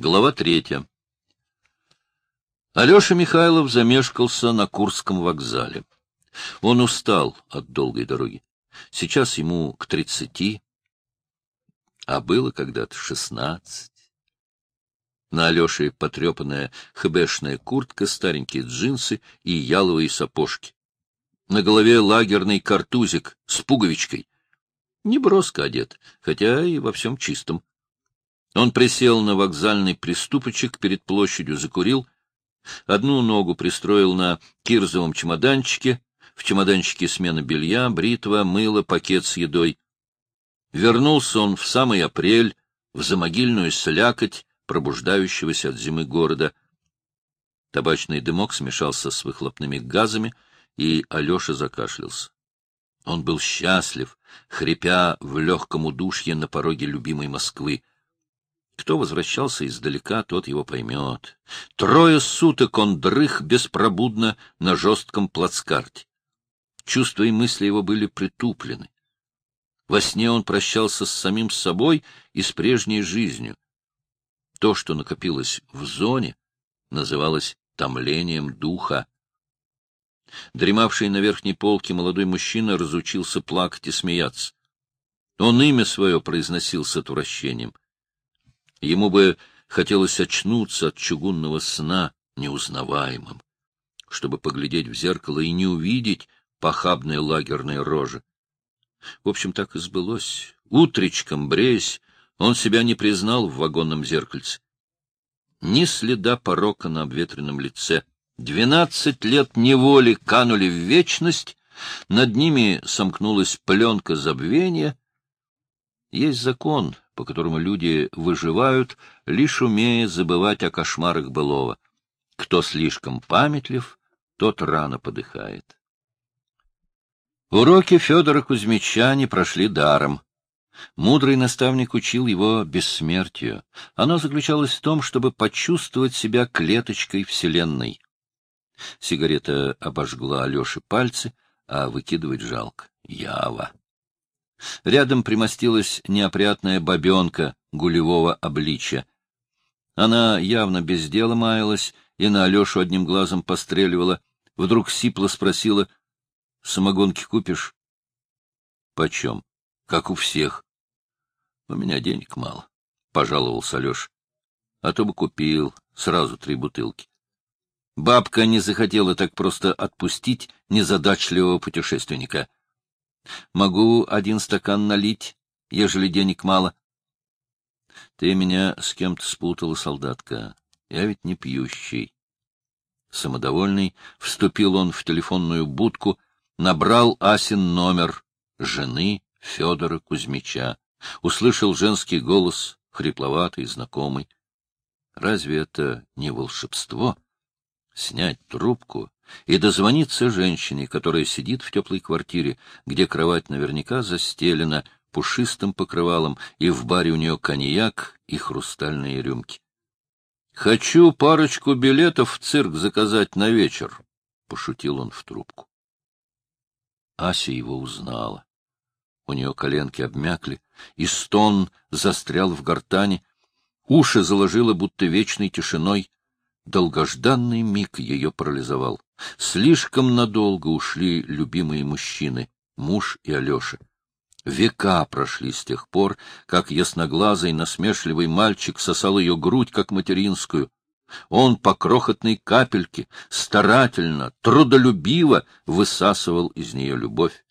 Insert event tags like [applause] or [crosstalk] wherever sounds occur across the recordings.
Глава третья. Алеша Михайлов замешкался на Курском вокзале. Он устал от долгой дороги. Сейчас ему к тридцати, а было когда-то шестнадцать. На Алёше потрепанная хбшная куртка, старенькие джинсы и яловые сапожки. На голове лагерный картузик с пуговичкой. Не броско одет, хотя и во всем чистом. Он присел на вокзальный приступочек перед площадью, закурил. Одну ногу пристроил на кирзовом чемоданчике. В чемоданчике смена белья, бритва, мыло, пакет с едой. Вернулся он в самый апрель, в замогильную слякоть пробуждающегося от зимы города. Табачный дымок смешался с выхлопными газами, и Алеша закашлялся. Он был счастлив, хрипя в легком удушье на пороге любимой Москвы. Кто возвращался издалека, тот его поймет. Трое суток он дрых беспробудно на жестком плацкарте. Чувства и мысли его были притуплены. Во сне он прощался с самим собой и с прежней жизнью. То, что накопилось в зоне, называлось томлением духа. Дремавший на верхней полке молодой мужчина разучился плакать и смеяться. Он имя свое произносил с отвращением — Ему бы хотелось очнуться от чугунного сна неузнаваемым, чтобы поглядеть в зеркало и не увидеть похабные лагерные рожи. В общем, так и сбылось. Утречком, бреясь, он себя не признал в вагонном зеркальце. Ни следа порока на обветренном лице. Двенадцать лет неволи канули в вечность, над ними сомкнулась пленка забвения. Есть закон, по которому люди выживают, лишь умея забывать о кошмарах былого. Кто слишком памятлив, тот рано подыхает. Уроки Федора Кузьмича не прошли даром. Мудрый наставник учил его бессмертию. Оно заключалось в том, чтобы почувствовать себя клеточкой Вселенной. Сигарета обожгла Алёше пальцы, а выкидывать жалко. Ява. Рядом примостилась неопрятная бабенка гулевого обличья. Она явно без дела маялась и на Алешу одним глазом постреливала. Вдруг сипло спросила, — Самогонки купишь? — Почем? — Как у всех. — У меня денег мало, — пожаловался Алеша. — А то бы купил сразу три бутылки. Бабка не захотела так просто отпустить незадачливого путешественника — Могу один стакан налить, ежели денег мало. Ты меня с кем-то спутала, солдатка. Я ведь не пьющий. Самодовольный, вступил он в телефонную будку, набрал Асин номер жены Федора Кузьмича. Услышал женский голос, хрипловатый, знакомый. Разве это не волшебство? Снять трубку и дозвониться женщине, которая сидит в теплой квартире, где кровать наверняка застелена пушистым покрывалом, и в баре у нее коньяк и хрустальные рюмки. — Хочу парочку билетов в цирк заказать на вечер, — пошутил он в трубку. Ася его узнала. У нее коленки обмякли, и стон застрял в гортани, уши заложило будто вечной тишиной, Долгожданный миг ее парализовал. Слишком надолго ушли любимые мужчины, муж и Алеша. Века прошли с тех пор, как ясноглазый насмешливый мальчик сосал ее грудь, как материнскую. Он по крохотной капельке старательно, трудолюбиво высасывал из нее любовь.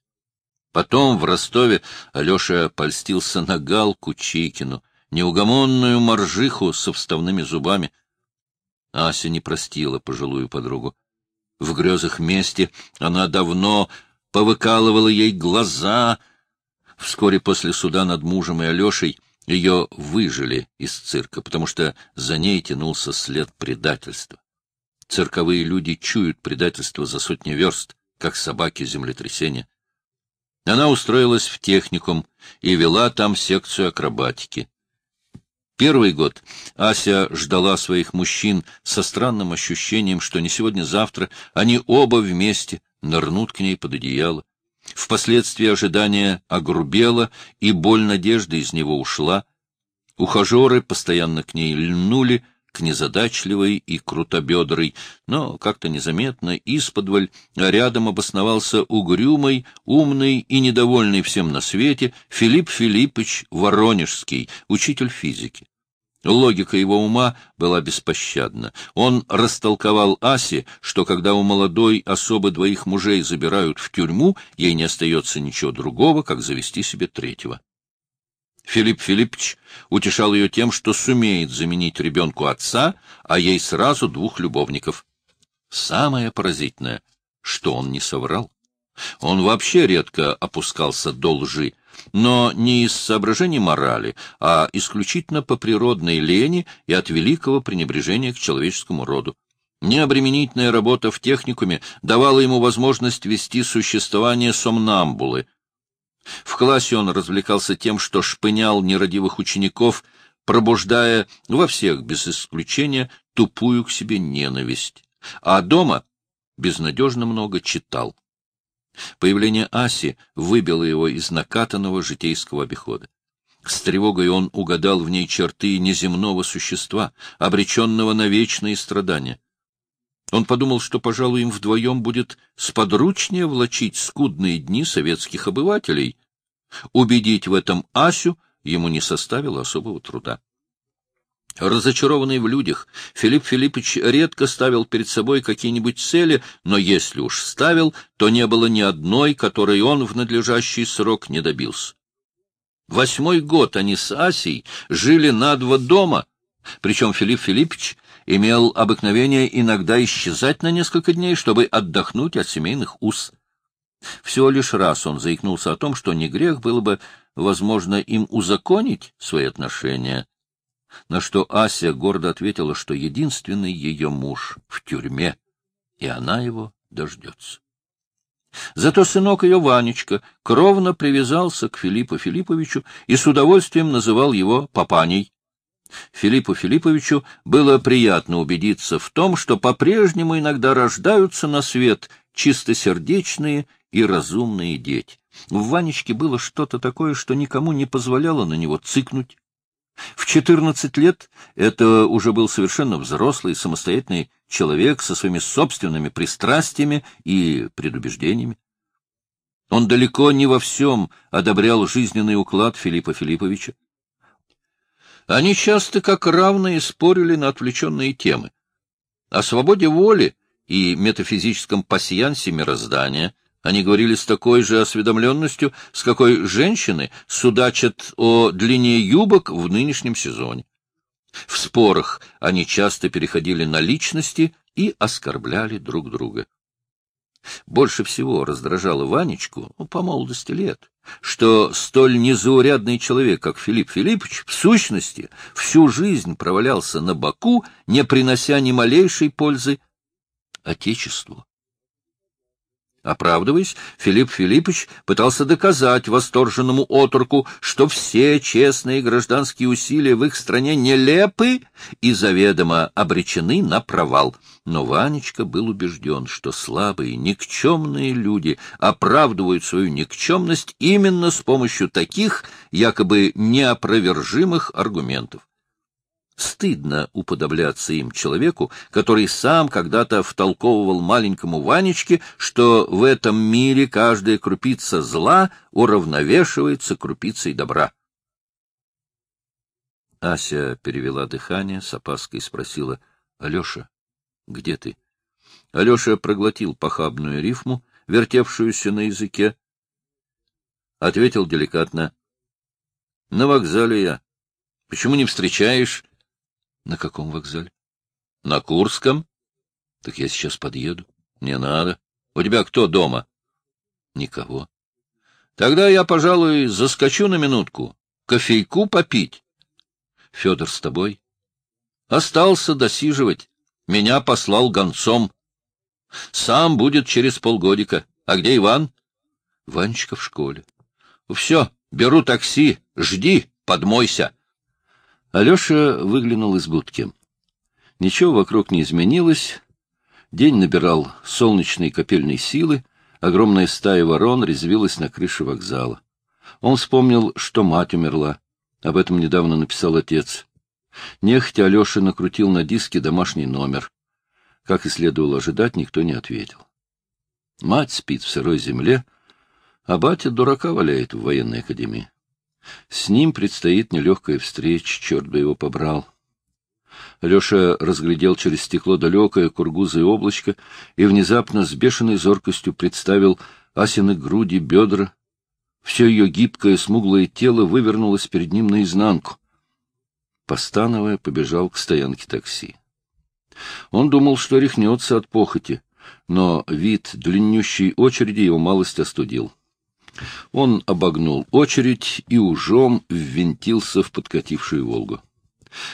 Потом в Ростове Алеша польстился на Галку Чикину, неугомонную моржиху со вставными зубами — Ася не простила пожилую подругу. В грезах мести она давно повыкалывала ей глаза. Вскоре после суда над мужем и Алешей ее выжили из цирка, потому что за ней тянулся след предательства. Цирковые люди чуют предательство за сотни верст, как собаки землетрясения. Она устроилась в техникум и вела там секцию акробатики. Первый год Ася ждала своих мужчин со странным ощущением, что не сегодня-завтра они оба вместе нырнут к ней под одеяло. Впоследствии ожидание огрубело, и боль надежды из него ушла. Ухажеры постоянно к ней льнули, к незадачливой и крутобедрой, но как-то незаметно, исподволь, рядом обосновался угрюмый, умный и недовольный всем на свете Филипп Филиппович Воронежский, учитель физики. Логика его ума была беспощадна. Он растолковал Асе, что когда у молодой особы двоих мужей забирают в тюрьму, ей не остается ничего другого, как завести себе третьего. Филипп Филиппович утешал ее тем, что сумеет заменить ребенку отца, а ей сразу двух любовников. Самое поразительное, что он не соврал. Он вообще редко опускался до лжи, но не из соображений морали, а исключительно по природной лени и от великого пренебрежения к человеческому роду. Необременительная работа в техникуме давала ему возможность вести существование сомнамбулы — в классе он развлекался тем, что шпынял нерадивых учеников, пробуждая во всех, без исключения, тупую к себе ненависть. А дома безнадежно много читал. Появление Аси выбило его из накатанного житейского обихода. С тревогой он угадал в ней черты неземного существа, обреченного на вечные страдания. Он подумал, что, пожалуй, им вдвоем будет сподручнее влачить скудные дни советских обывателей. Убедить в этом Асю ему не составило особого труда. Разочарованный в людях, Филипп Филиппович редко ставил перед собой какие-нибудь цели, но если уж ставил, то не было ни одной, которой он в надлежащий срок не добился. Восьмой год они с Асей жили на два дома, причем Филипп Филиппович имел обыкновение иногда исчезать на несколько дней, чтобы отдохнуть от семейных уз. Всего лишь раз он заикнулся о том, что не грех было бы, возможно, им узаконить свои отношения, на что Ася гордо ответила, что единственный ее муж в тюрьме, и она его дождется. Зато сынок ее, Ванечка, кровно привязался к Филиппу Филипповичу и с удовольствием называл его папаней. Филиппу Филипповичу было приятно убедиться в том, что по-прежнему иногда рождаются на свет чистосердечные и разумные дети. В Ванечке было что-то такое, что никому не позволяло на него цыкнуть. В четырнадцать лет это уже был совершенно взрослый, самостоятельный человек со своими собственными пристрастиями и предубеждениями. Он далеко не во всем одобрял жизненный уклад Филиппа Филипповича. Они часто как равные спорили на отвлеченные темы. О свободе воли и метафизическом пассиансе мироздания они говорили с такой же осведомленностью, с какой женщины судачат о длине юбок в нынешнем сезоне. В спорах они часто переходили на личности и оскорбляли друг друга. Больше всего раздражало Ванечку, ну, по молодости лет, что столь незаурядный человек, как Филипп Филиппович, в сущности, всю жизнь провалялся на боку, не принося ни малейшей пользы Отечеству. Оправдываясь, Филипп Филиппович пытался доказать восторженному оторку, что все честные гражданские усилия в их стране нелепы и заведомо обречены на провал. Но Ванечка был убежден, что слабые, никчемные люди оправдывают свою никчемность именно с помощью таких, якобы неопровержимых аргументов. Стыдно уподобляться им человеку, который сам когда-то втолковывал маленькому Ванечке, что в этом мире каждая крупица зла уравновешивается крупицей добра. Ася перевела дыхание, с опаской спросила, — Алеша, где ты? Алеша проглотил похабную рифму, вертевшуюся на языке. Ответил деликатно. — На вокзале я. Почему не встречаешь? На каком вокзале? На Курском. Так я сейчас подъеду. Не надо. У тебя кто дома? Никого. Тогда я, пожалуй, заскочу на минутку. Кофейку попить. Федор с тобой? Остался досиживать. Меня послал гонцом. Сам будет через полгодика. А где Иван? Ванечка в школе. Все, беру такси. Жди, подмойся. Алеша выглянул из будки. Ничего вокруг не изменилось. День набирал солнечной копельной силы, огромная стая ворон резвилась на крыше вокзала. Он вспомнил, что мать умерла. Об этом недавно написал отец. Нехотя Алеша накрутил на диске домашний номер. Как и следовало ожидать, никто не ответил. Мать спит в сырой земле, а батя дурака валяет в военной академии. С ним предстоит нелегкая встреча, черт бы его побрал. Алеша разглядел через стекло далекое кургузое облачко и внезапно с бешеной зоркостью представил Асины груди, бедра. Все ее гибкое, смуглое тело вывернулось перед ним наизнанку. Постановая, побежал к стоянке такси. Он думал, что рехнется от похоти, но вид длиннющей очереди его малость остудил. Он обогнул очередь и ужом ввинтился в подкатившую «Волгу».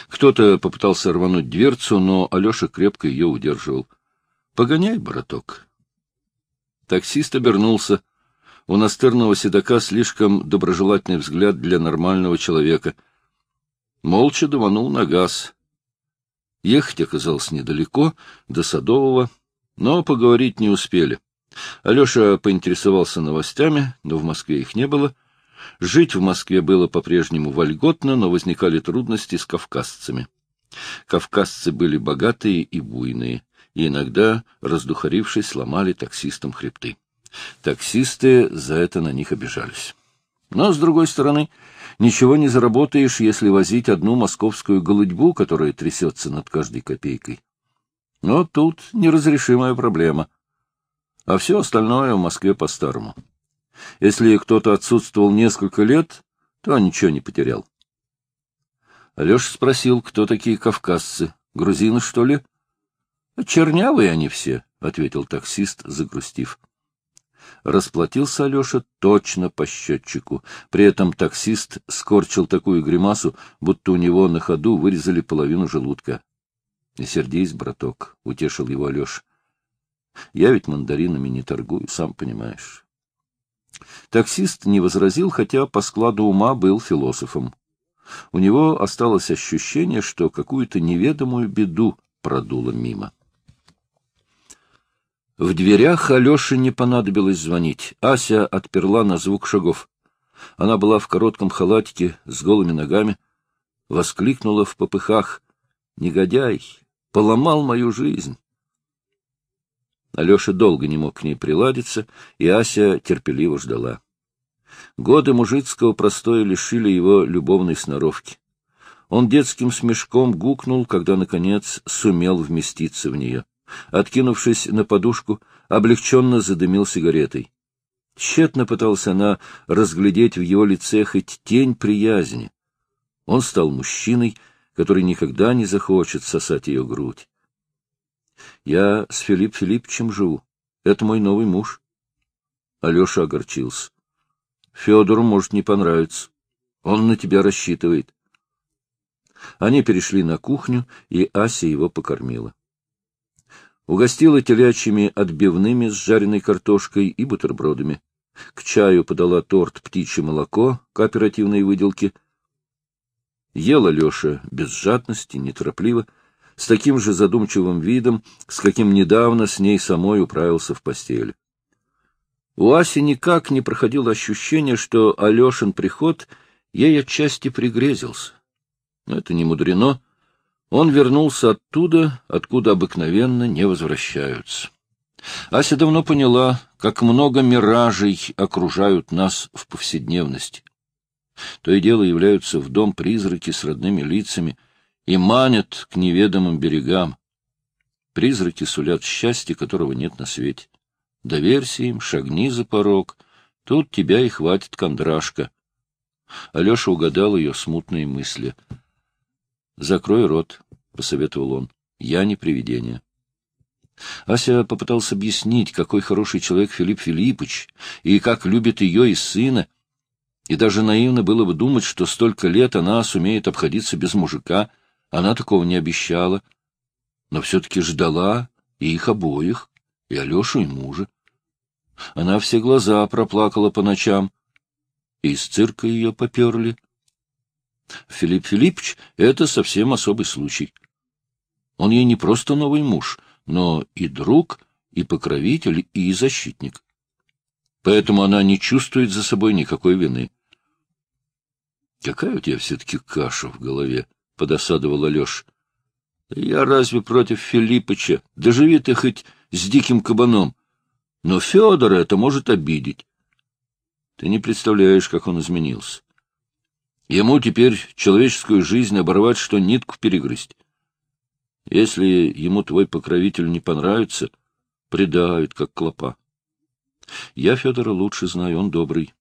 Кто-то попытался рвануть дверцу, но Алеша крепко ее удерживал. — Погоняй, браток. Таксист обернулся. У настырного седока слишком доброжелательный взгляд для нормального человека. Молча даванул на газ. Ехать оказалось недалеко, до Садового, но поговорить не успели. Алеша поинтересовался новостями, но в Москве их не было. Жить в Москве было по-прежнему вольготно, но возникали трудности с кавказцами. Кавказцы были богатые и буйные, и иногда, раздухарившись, ломали таксистам хребты. Таксисты за это на них обижались. Но, с другой стороны, ничего не заработаешь, если возить одну московскую голудьбу, которая трясется над каждой копейкой. Но тут неразрешимая проблема. А все остальное в Москве по-старому. Если кто-то отсутствовал несколько лет, то ничего не потерял. Алеша спросил, кто такие кавказцы. Грузины, что ли? — Чернявые они все, — ответил таксист, загрустив. Расплатился Алеша точно по счетчику. При этом таксист скорчил такую гримасу, будто у него на ходу вырезали половину желудка. — Не сердись, браток, — утешил его Алеша. — Я ведь мандаринами не торгую, сам понимаешь. Таксист не возразил, хотя по складу ума был философом. У него осталось ощущение, что какую-то неведомую беду продуло мимо. В дверях Алёше не понадобилось звонить. Ася отперла на звук шагов. Она была в коротком халатике с голыми ногами, воскликнула в попыхах. «Негодяй! Поломал мою жизнь!» Алеша долго не мог к ней приладиться, и Ася терпеливо ждала. Годы мужицкого простоя лишили его любовной сноровки. Он детским смешком гукнул, когда, наконец, сумел вместиться в нее. Откинувшись на подушку, облегченно задымил сигаретой. Тщетно пыталась она разглядеть в его лице хоть тень приязни. Он стал мужчиной, который никогда не захочет сосать ее грудь. Я с Филипп Филипповичем живу. Это мой новый муж. Алеша огорчился. Федору может не понравиться. Он на тебя рассчитывает. Они перешли на кухню, и Ася его покормила. Угостила телячьими отбивными с жареной картошкой и бутербродами. К чаю подала торт птичье молоко к оперативной выделке. Ела Леша без жадности, неторопливо, с таким же задумчивым видом, с каким недавно с ней самой управился в постели. У Аси никак не проходило ощущение, что Алешин приход ей отчасти пригрезился. Но это не мудрено. Он вернулся оттуда, откуда обыкновенно не возвращаются. Ася давно поняла, как много миражей окружают нас в повседневности. То и дело являются в дом призраки с родными лицами — и манят к неведомым берегам. Призраки сулят счастье, которого нет на свете. Доверься им, шагни за порог, тут тебя и хватит кондрашка. Алеша угадал ее смутные мысли. — Закрой рот, — посоветовал он, — я не привидение. Ася попытался объяснить, какой хороший человек Филипп Филиппович, и как любит ее и сына, и даже наивно было бы думать, что столько лет она сумеет обходиться без мужика — она такого не обещала, но все-таки ждала и их обоих, и Алешу, и мужа. Она все глаза проплакала по ночам, и из цирка ее поперли. Филипп Филиппович — это совсем особый случай. Он ей не просто новый муж, но и друг, и покровитель, и защитник. Поэтому она не чувствует за собой никакой вины. Какая у тебя все-таки каша в голове? — подосадовал Алеша. — Я разве против Филиппыча? Доживи ты хоть с диким кабаном. Но Федора это может обидеть. Ты не представляешь, как он изменился. Ему теперь человеческую жизнь оборвать, что нитку перегрызть. Если ему твой покровитель не понравится, предают, как клопа. Я Федора лучше знаю, он добрый.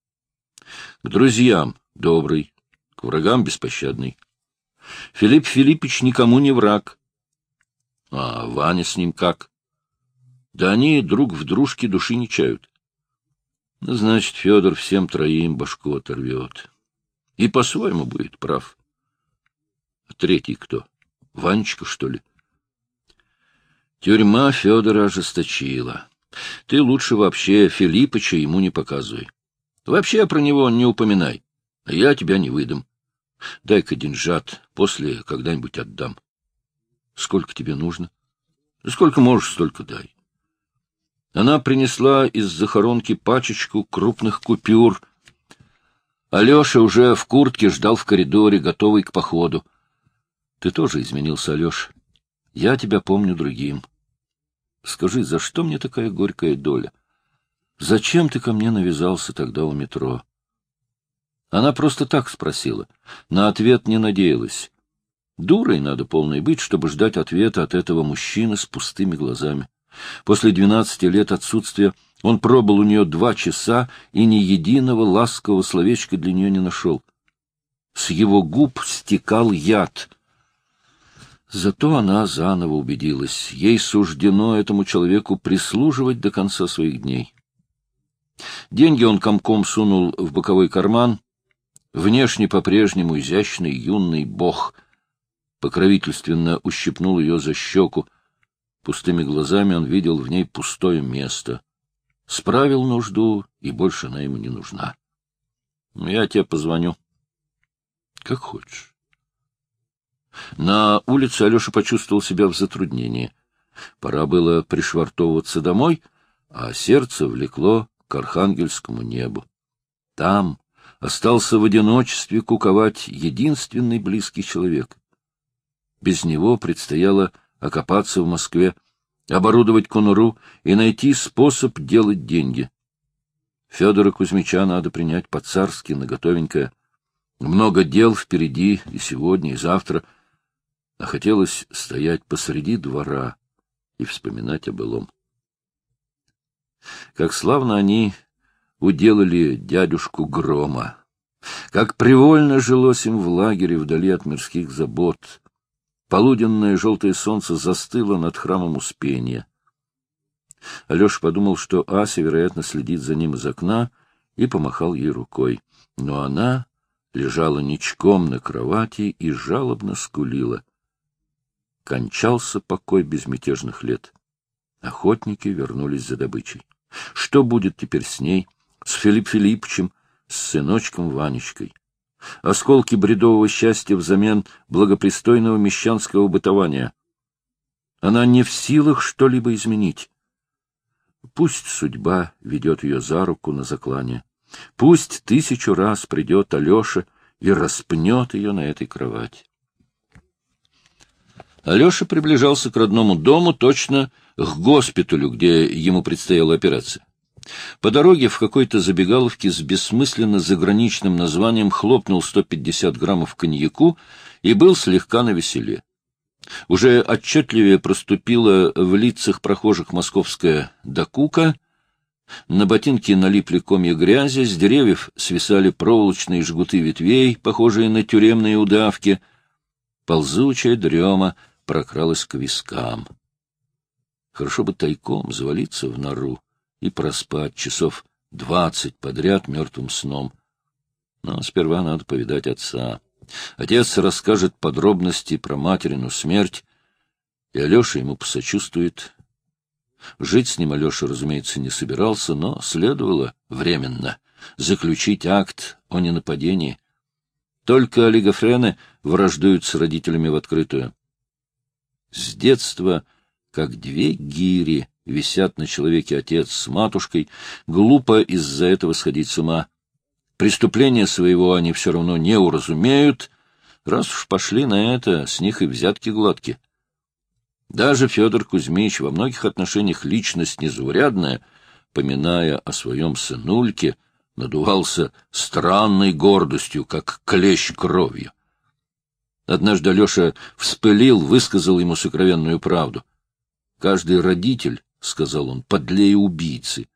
К друзьям добрый, к врагам беспощадный. Филипп Филиппович никому не враг. А Ваня с ним как? Да они друг в дружке души не чают. Ну, значит, Федор всем троим башку оторвет. И по-своему будет прав. А третий кто? Ванечка, что ли? Тюрьма Федора ожесточила. Ты лучше вообще Филиппыча ему не показывай. Вообще про него не упоминай. А я тебя не выдам. Дай-ка деньжат, после когда-нибудь отдам. Сколько тебе нужно? Сколько можешь, столько дай. Она принесла из захоронки пачечку крупных купюр. Алеша уже в куртке ждал в коридоре, готовый к походу. Ты тоже изменился, Алеша. Я тебя помню другим. Скажи, за что мне такая горькая доля? Зачем ты ко мне навязался тогда у метро? Она просто так спросила. На ответ не надеялась. Дурой надо полной быть, чтобы ждать ответа от этого мужчины с пустыми глазами. После двенадцати лет отсутствия он пробыл у нее два часа и ни единого ласкового словечка для нее не нашел. С его губ стекал яд. Зато она заново убедилась, ей суждено этому человеку прислуживать до конца своих дней. Деньги он комком сунул в боковой карман. Внешне по-прежнему изящный юный бог покровительственно ущипнул ее за щеку, Пустыми глазами он видел в ней пустое место. Справил нужду, и больше она ему не нужна. Ну, я тебе позвоню. Как хочешь. На улице Алеша почувствовал себя в затруднении. Пора было пришвартовываться домой, а сердце влекло к архангельскому небу. Там остался в одиночестве куковать единственный близкий человек. Без него предстояло окопаться в Москве, оборудовать конуру и найти способ делать деньги. Федора Кузьмича надо принять по-царски, наготовенькое. Много дел впереди и сегодня, и завтра, а хотелось стоять посреди двора и вспоминать о былом. Как славно они уделали дядюшку Грома, как привольно жилось им в лагере вдали от мирских забот, Полуденное желтое солнце застыло над храмом Успения. Алеша подумал, что Ася, вероятно, следит за ним из окна, и помахал ей рукой. Но она лежала ничком на кровати и жалобно скулила. Кончался покой безмятежных лет. Охотники вернулись за добычей. Что будет теперь с ней, с Филипп Филипповичем, с сыночком Ванечкой? осколки бредового счастья взамен благопристойного мещанского бытования. Она не в силах что-либо изменить. Пусть судьба ведет ее за руку на заклане. Пусть тысячу раз придет Алеша и распнет ее на этой кровати. Алеша приближался к родному дому, точно к госпиталю, где ему предстояла операция. По дороге в какой-то забегаловке с бессмысленно заграничным названием хлопнул 150 граммов коньяку и был слегка навеселе. Уже отчетливее проступила в лицах прохожих московская докука, на ботинки налипли комья грязи, с деревьев свисали проволочные жгуты ветвей, похожие на тюремные удавки. Ползучая дрема прокралась к вискам. Хорошо бы тайком завалиться в нору и проспать часов двадцать подряд мертвым сном. Но сперва надо повидать отца. Отец расскажет подробности про материну смерть, и Алеша ему посочувствует. Жить с ним Алеша, разумеется, не собирался, но следовало временно заключить акт о ненападении. Только олигофрены враждуют с родителями в открытую. С детства, как две гири, висят на человеке отец с матушкой, глупо из-за этого сходить с ума. Преступления своего они все равно не уразумеют. Раз уж пошли на это, с них и взятки гладки. Даже Федор Кузьмич, во многих отношениях личность незаурядная, поминая о своем сынульке, надувался странной гордостью, как клещ кровью. Однажды Алеша вспылил, высказал ему сокровенную правду. «Каждый родитель, — сказал он, — подлее убийцы.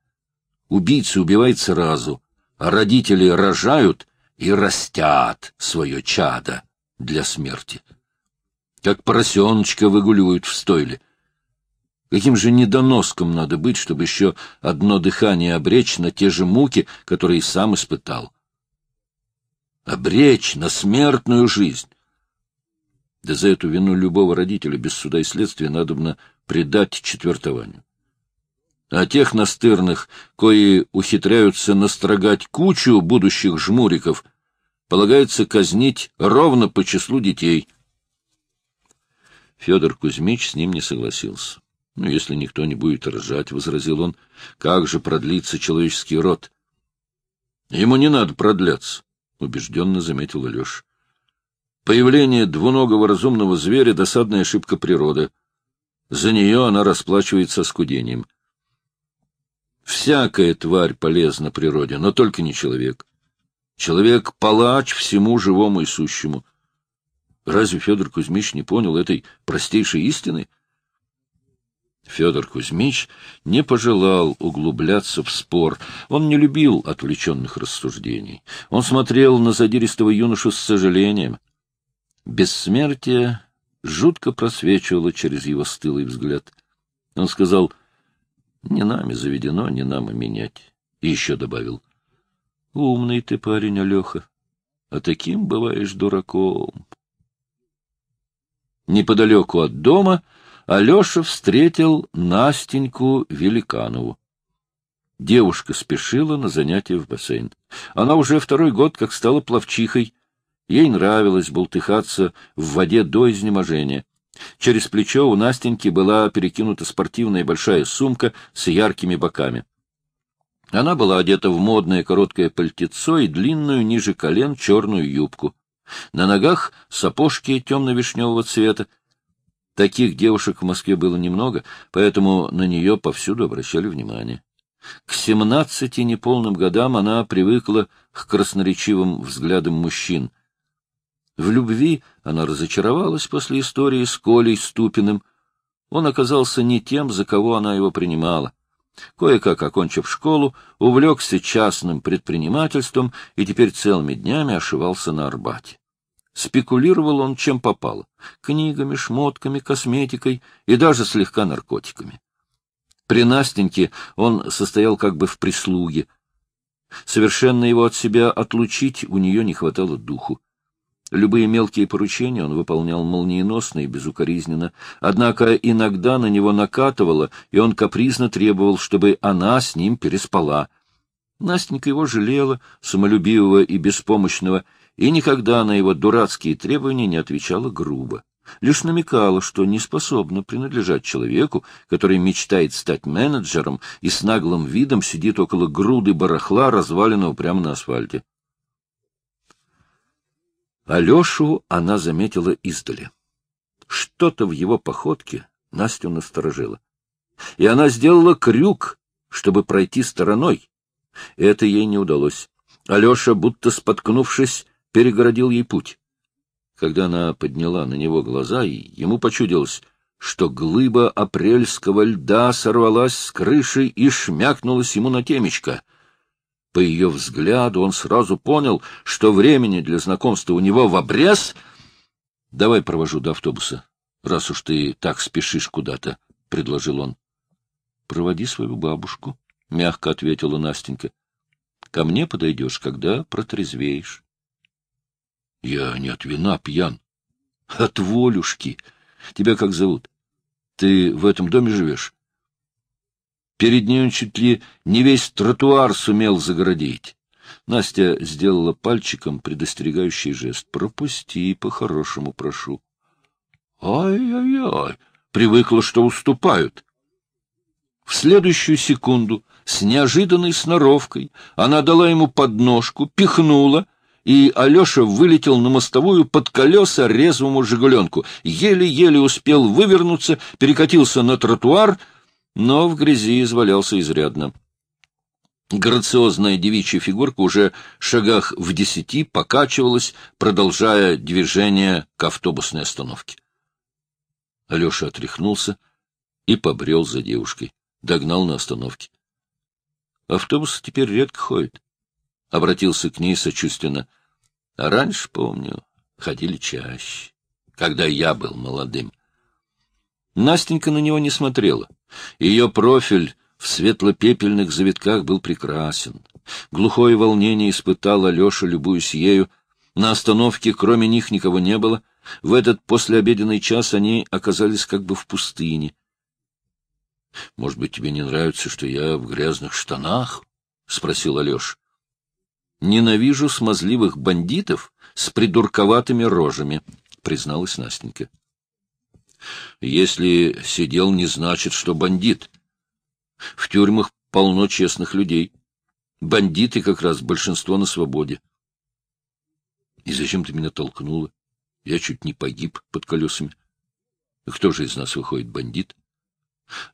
Убийцы убивает сразу, а родители рожают и растят свое чадо для смерти. Как поросеночка выгуливают в стойле. Каким же недоноском надо быть, чтобы еще одно дыхание обречь на те же муки, которые сам испытал? Обречь на смертную жизнь. Да за эту вину любого родителя без суда и следствия надобно предать четвертованию. А тех настырных, кои ухитряются настрогать кучу будущих жмуриков, полагается казнить ровно по числу детей. Федор Кузьмич с ним не согласился. — Ну, если никто не будет ржать, — возразил он, — как же продлится человеческий род? — Ему не надо продляться, — убежденно заметил Алеша. Появление двуногого разумного зверя — досадная ошибка природы. За нее она расплачивается скудением. Всякая тварь полезна природе, но только не человек. Человек — палач всему живому и сущему. Разве Федор Кузьмич не понял этой простейшей истины? Федор Кузьмич не пожелал углубляться в спор. Он не любил отвлеченных рассуждений. Он смотрел на задиристого юношу с сожалением. Бессмертие жутко просвечивало через его стылый взгляд. Он сказал, «Не нами заведено, не нам и менять». И еще добавил, «Умный ты парень, Алеха, а таким бываешь дураком». Неподалеку от дома — Алеша встретил Настеньку Великанову. Девушка спешила на занятия в бассейн. Она уже второй год как стала пловчихой. Ей нравилось болтыхаться в воде до изнеможения. Через плечо у Настеньки была перекинута спортивная большая сумка с яркими боками. Она была одета в модное короткое пальтецо и длинную ниже колен черную юбку. На ногах сапожки темно-вишневого цвета, Таких девушек в Москве было немного, поэтому на нее повсюду обращали внимание. К семнадцати неполным годам она привыкла к красноречивым взглядам мужчин. В любви она разочаровалась после истории с Колей Ступиным. Он оказался не тем, за кого она его принимала. Кое-как окончив школу, увлекся частным предпринимательством и теперь целыми днями ошивался на Арбате. Спекулировал он чем попало — книгами, шмотками, косметикой и даже слегка наркотиками. При Настеньке он состоял как бы в прислуге. Совершенно его от себя отлучить у нее не хватало духу. Любые мелкие поручения он выполнял молниеносно и безукоризненно, однако иногда на него накатывало, и он капризно требовал, чтобы она с ним переспала. Настенька его жалела, самолюбивого и беспомощного, и никогда на его дурацкие требования не отвечала грубо. Лишь намекала, что не способна принадлежать человеку, который мечтает стать менеджером и с наглым видом сидит около груды барахла, разваленного прямо на асфальте. Алешу она заметила издали. Что-то в его походке Настю насторожило. И она сделала крюк, чтобы пройти стороной. Это ей не удалось. Алеша, будто споткнувшись, перегородил ей путь. Когда она подняла на него глаза, ему почудилось, что глыба апрельского льда сорвалась с крыши и шмякнулась ему на темечко. По ее взгляду он сразу понял, что времени для знакомства у него в обрез. — Давай провожу до автобуса, раз уж ты так спешишь куда-то, — предложил он. — Проводи свою бабушку, — мягко ответила Настенька. — Ко мне подойдешь, когда протрезвеешь. Я не от вина пьян. От волюшки. Тебя как зовут? Ты в этом доме живешь? Перед ней он чуть ли не весь тротуар сумел загородить. Настя сделала пальчиком предостерегающий жест. «Пропусти, по-хорошему прошу». «Ай-яй-яй!» Привыкла, что уступают. В следующую секунду с неожиданной сноровкой она дала ему подножку, пихнула, и Алеша вылетел на мостовую под колеса резвому «Жигуленку». Еле-еле успел вывернуться, перекатился на тротуар, но в грязи извалялся изрядно. Грациозная девичья фигурка уже шагах в десяти покачивалась, продолжая движение к автобусной остановке. Алеша отряхнулся и побрел за девушкой. Догнал на остановке. Автобус теперь редко ходит. Обратился к ней сочувственно. А раньше, помню, ходили чаще, когда я был молодым. Настенька на него не смотрела. Ее профиль в светло-пепельных завитках был прекрасен. Глухое волнение испытал Алеша, любуясь ею. На остановке кроме них никого не было. В этот послеобеденный час они оказались как бы в пустыне. — Может быть, тебе не нравится, что я в грязных штанах? — спросил Алеша. — Ненавижу смазливых бандитов с придурковатыми рожами, — призналась Настенька. — Если сидел, не значит, что бандит. В тюрьмах полно честных людей. Бандиты как раз большинство на свободе. И зачем ты меня толкнула? Я чуть не погиб под колесами. Кто же из нас выходит бандит?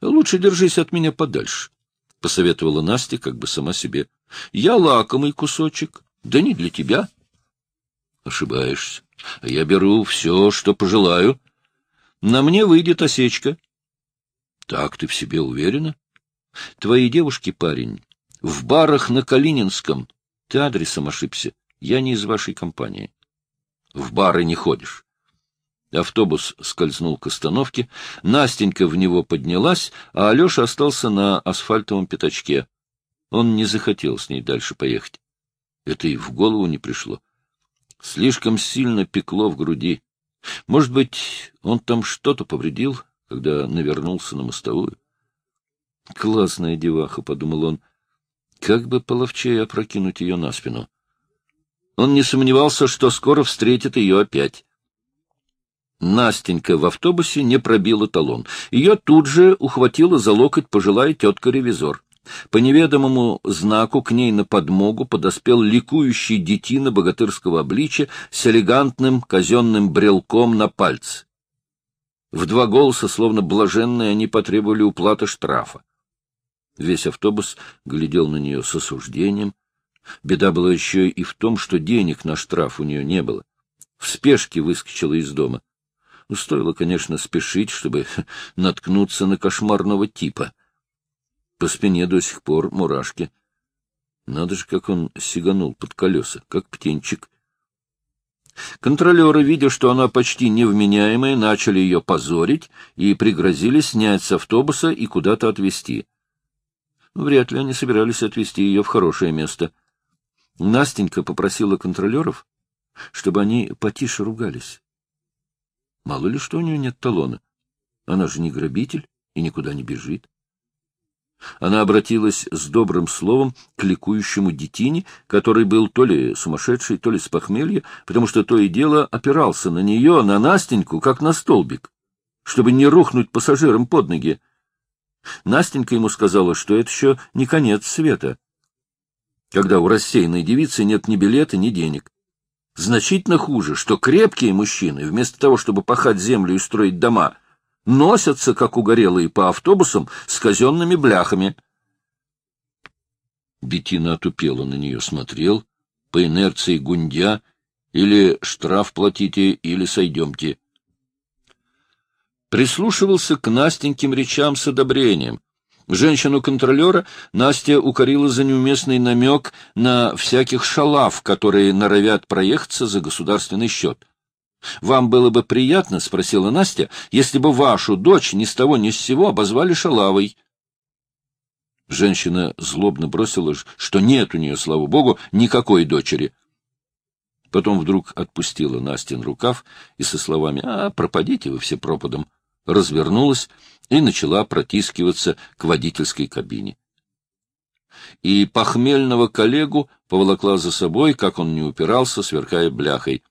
Лучше держись от меня подальше, — посоветовала Настя как бы сама себе. Я лакомый кусочек, да не для тебя. Ошибаешься. Я беру все, что пожелаю. На мне выйдет осечка. Так ты в себе уверена? Твои девушки, парень, в барах на Калининском. Ты адресом ошибся. Я не из вашей компании. В бары не ходишь. Автобус скользнул к остановке, Настенька в него поднялась, а Алеша остался на асфальтовом пятачке. Он не захотел с ней дальше поехать. Это и в голову не пришло. Слишком сильно пекло в груди. Может быть, он там что-то повредил, когда навернулся на мостовую? Классная деваха, — подумал он. Как бы половчее опрокинуть ее на спину. Он не сомневался, что скоро встретит ее опять. Настенька в автобусе не пробила талон. Ее тут же ухватила за локоть пожилая тетка-ревизор. По неведомому знаку к ней на подмогу подоспел ликующий детина богатырского обличия с элегантным казенным брелком на пальце. В два голоса, словно блаженные, они потребовали уплаты штрафа. Весь автобус глядел на нее с осуждением. Беда была еще и в том, что денег на штраф у нее не было. В спешке выскочила из дома. Ну, стоило, конечно, спешить, чтобы [laughs] наткнуться на кошмарного типа. По спине до сих пор мурашки. Надо же, как он сиганул под колеса, как птенчик. Контролеры, видя, что она почти невменяемая, начали ее позорить и пригрозили снять с автобуса и куда-то отвезти. Вряд ли они собирались отвезти ее в хорошее место. Настенька попросила контролеров, чтобы они потише ругались. Мало ли что у нее нет талона. Она же не грабитель и никуда не бежит. Она обратилась с добрым словом к ликующему детине, который был то ли сумасшедший, то ли с похмелья, потому что то и дело опирался на нее, на Настеньку, как на столбик, чтобы не рухнуть пассажирам под ноги. Настенька ему сказала, что это еще не конец света, когда у рассеянной девицы нет ни билета, ни денег. Значительно хуже, что крепкие мужчины, вместо того, чтобы пахать землю и строить дома, носятся, как угорелые, по автобусам с казенными бляхами. Бетина отупела на нее, смотрел, по инерции гундя, или штраф платите, или сойдемте. Прислушивался к Настеньким речам с одобрением. Женщину-контролера Настя укорила за неуместный намек на всяких шалав, которые норовят проехаться за государственный счет. «Вам было бы приятно, — спросила Настя, — если бы вашу дочь ни с того ни с сего обозвали шалавой?» Женщина злобно бросила, что нет у нее, слава богу, никакой дочери. Потом вдруг отпустила Настин рукав и со словами «А, пропадите вы все пропадом!» развернулась и начала протискиваться к водительской кабине. И похмельного коллегу поволокла за собой, как он не упирался, сверкая бляхой.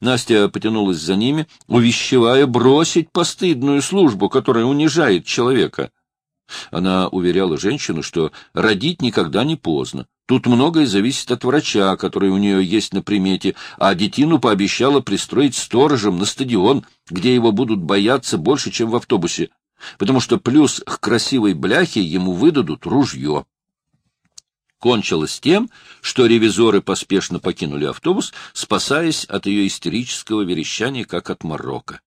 Настя потянулась за ними, увещевая бросить постыдную службу, которая унижает человека. Она уверяла женщину, что родить никогда не поздно. Тут многое зависит от врача, который у нее есть на примете, а детину пообещала пристроить сторожем на стадион, где его будут бояться больше, чем в автобусе, потому что плюс к красивой бляхе ему выдадут ружье. Кончилось тем, что ревизоры поспешно покинули автобус, спасаясь от ее истерического верещания, как от морока.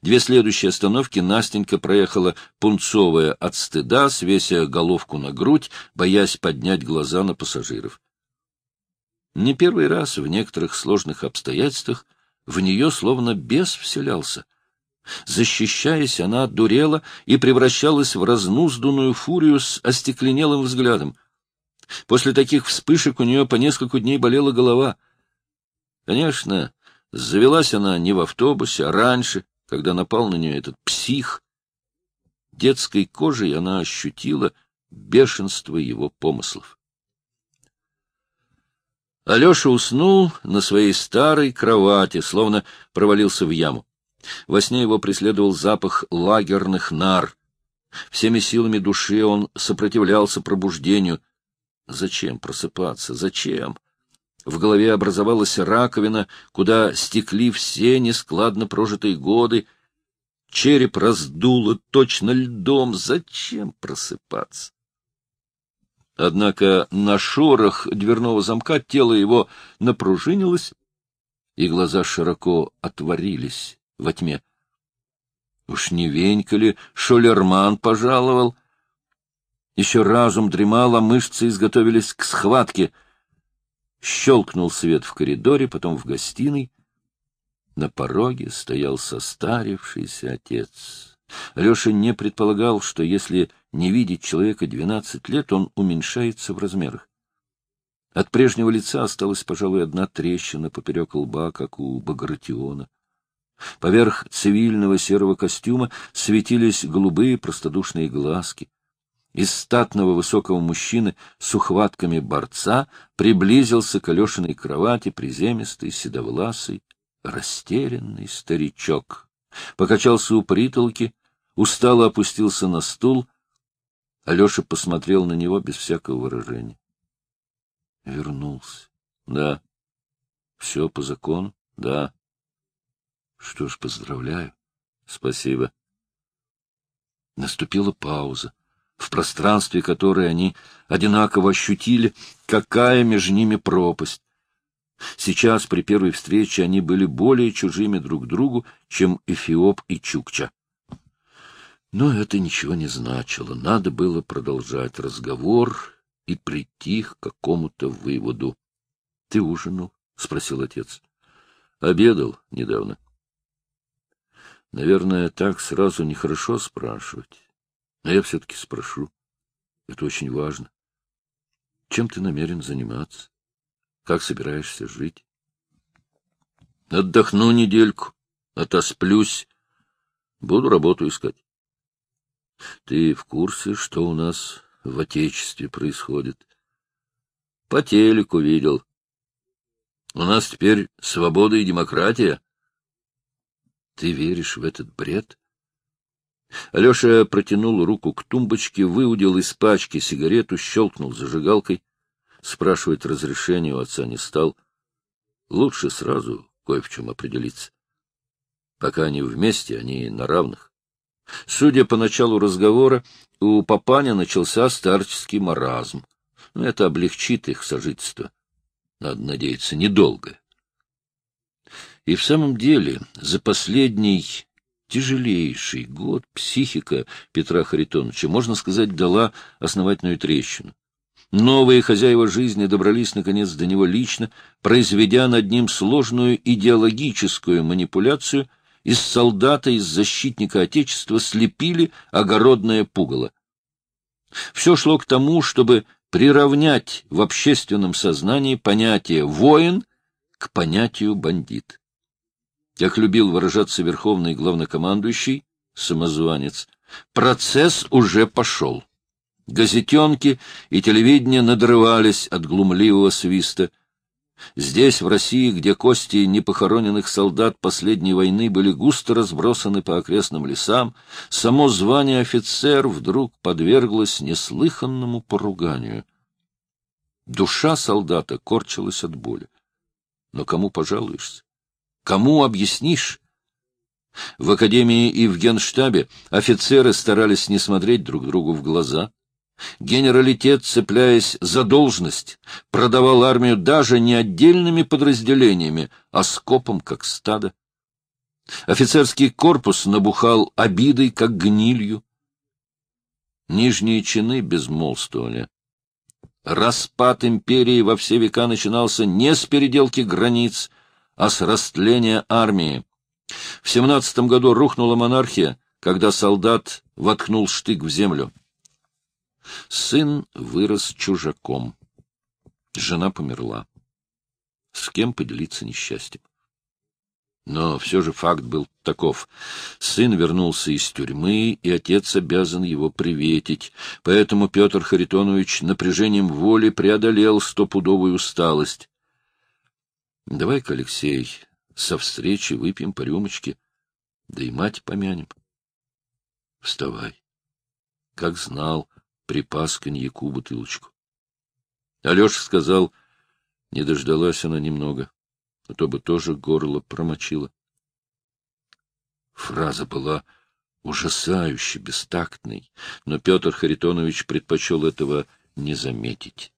Две следующие остановки Настенька проехала пунцовая от стыда, свеся головку на грудь, боясь поднять глаза на пассажиров. Не первый раз в некоторых сложных обстоятельствах в нее словно бес вселялся. Защищаясь, она дурела и превращалась в разнузданную фурию с остекленелым взглядом. После таких вспышек у нее по несколько дней болела голова. Конечно, завелась она не в автобусе, а раньше, когда напал на нее этот псих. Детской кожей она ощутила бешенство его помыслов. Алеша уснул на своей старой кровати, словно провалился в яму. Во сне его преследовал запах лагерных нар. Всеми силами души он сопротивлялся пробуждению. Зачем просыпаться? Зачем? В голове образовалась раковина, куда стекли все нескладно прожитые годы. Череп раздуло точно льдом. Зачем просыпаться? Однако на шорох дверного замка тело его напружинилось, и глаза широко отворились во тьме. Уж не венька ли Шолерман пожаловал? Еще разум дремал, а мышцы изготовились к схватке — Щелкнул свет в коридоре, потом в гостиной. На пороге стоял состарившийся отец. Алеша не предполагал, что если не видеть человека двенадцать лет, он уменьшается в размерах. От прежнего лица осталась, пожалуй, одна трещина поперек лба, как у Багратиона. Поверх цивильного серого костюма светились голубые простодушные глазки из статного высокого мужчины с ухватками борца приблизился к Алешиной кровати приземистый, седовласый, растерянный старичок. Покачался у притолки, устало опустился на стул. Алеша посмотрел на него без всякого выражения. Вернулся. Да. Все по закону? Да. Что ж, поздравляю. Спасибо. Наступила пауза в пространстве которое они одинаково ощутили, какая между ними пропасть. Сейчас, при первой встрече, они были более чужими друг другу, чем Эфиоп и Чукча. Но это ничего не значило. Надо было продолжать разговор и прийти к какому-то выводу. — Ты ужинал? — спросил отец. — Обедал недавно. — Наверное, так сразу нехорошо спрашивать. Но я все-таки спрошу. Это очень важно. Чем ты намерен заниматься? Как собираешься жить? Отдохну недельку, отосплюсь. Буду работу искать. Ты в курсе, что у нас в Отечестве происходит? По телеку видел. У нас теперь свобода и демократия. Ты веришь в этот бред? Алеша протянул руку к тумбочке, выудил из пачки сигарету, щелкнул зажигалкой. Спрашивать разрешения у отца не стал. Лучше сразу кое в чем определиться. Пока они вместе, они на равных. Судя по началу разговора, у папаня начался старческий маразм. Но это облегчит их сожительство. Надо надеяться, недолго. И в самом деле, за последний тяжелейший год психика Петра Харитоновича, можно сказать, дала основательную трещину. Новые хозяева жизни добрались, наконец, до него лично, произведя над ним сложную идеологическую манипуляцию, из солдата, из защитника Отечества слепили огородное пугало. Все шло к тому, чтобы приравнять в общественном сознании понятие «воин» к понятию «бандит». Как любил выражаться верховный главнокомандующий, самозванец, процесс уже пошел. Газетенки и телевидение надрывались от глумливого свиста. Здесь, в России, где кости непохороненных солдат последней войны были густо разбросаны по окрестным лесам, само звание офицер вдруг подверглось неслыханному поруганию. Душа солдата корчилась от боли. Но кому пожалуешься? Кому объяснишь? В академии и в генштабе офицеры старались не смотреть друг другу в глаза — Генералитет, цепляясь за должность, продавал армию даже не отдельными подразделениями, а скопом, как стадо. Офицерский корпус набухал обидой, как гнилью. Нижние чины безмолвствовали. Распад империи во все века начинался не с переделки границ, а с растления армии. В семнадцатом году рухнула монархия, когда солдат воткнул штык в землю. Сын вырос чужаком. Жена померла. С кем поделиться несчастьем? Но все же факт был таков. Сын вернулся из тюрьмы, и отец обязан его приветить. Поэтому Петр Харитонович напряжением воли преодолел стопудовую усталость. — Давай-ка, Алексей, со встречи выпьем по рюмочке, да и мать помянем. — Вставай. Как знал, припас коньяку бутылочку. Алеша сказал, не дождалась она немного, а то бы тоже горло промочила. Фраза была ужасающе бестактной, но Петр Харитонович предпочел этого не заметить.